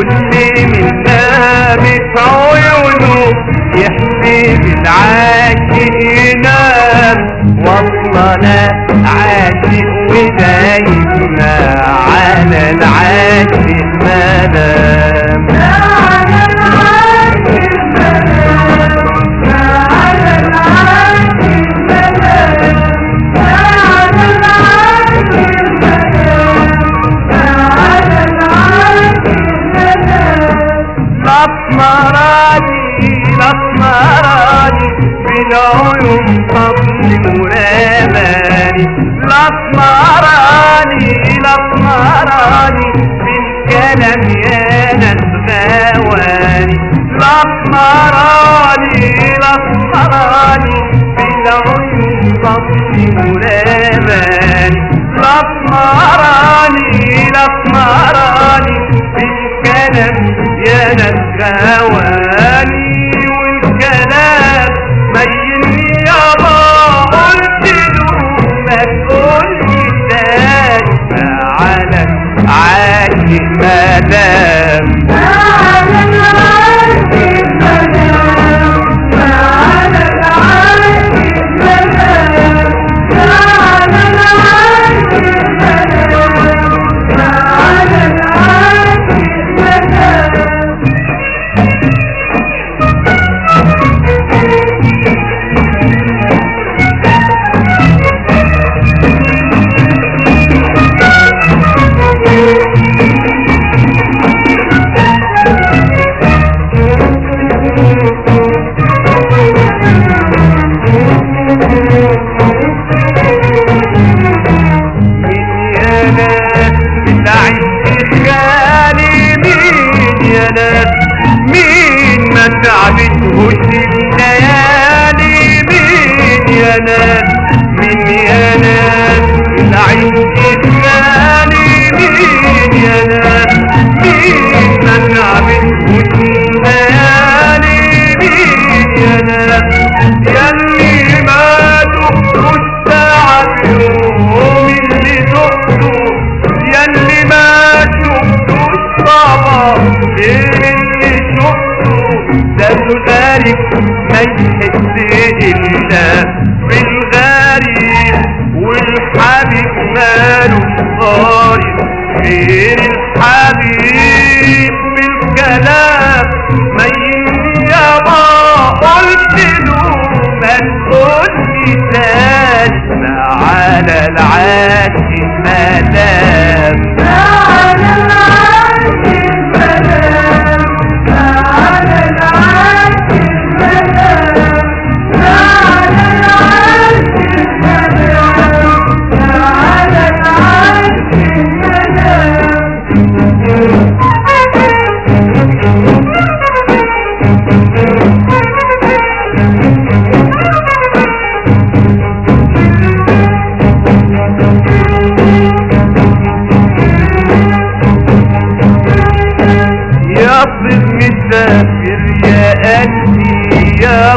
كل بالعيون فضل ورماني الأسمراني الاسمراني بالكلام يا ناس غواني الأسمراني الأسمراني بالعيون فضل ورماني الأسمراني الأسمراني بالكلام يا نسواني عاشق مدام تعبتهوش الليالي مين يا الحبيب بالكلام ما يابا قلت له ما تاني ما على العاشق مدام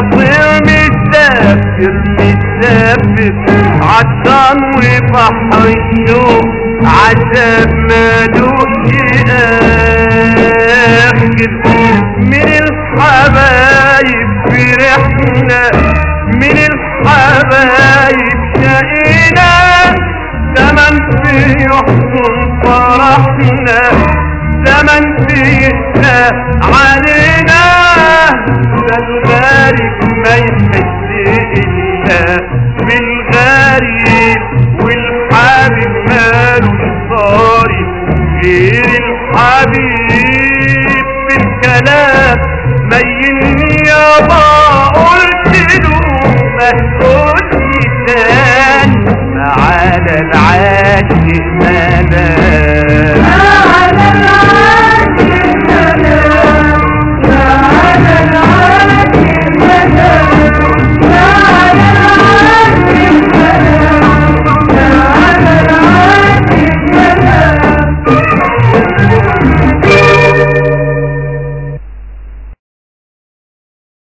طير مسافر مسافر عطشان وبحر الشوق عذاب مالوش آخر من الحبايب فرحنا من الحبايب شقينا. زمن في يحضن فرحنا زمن فينا علينا العاشق ملاك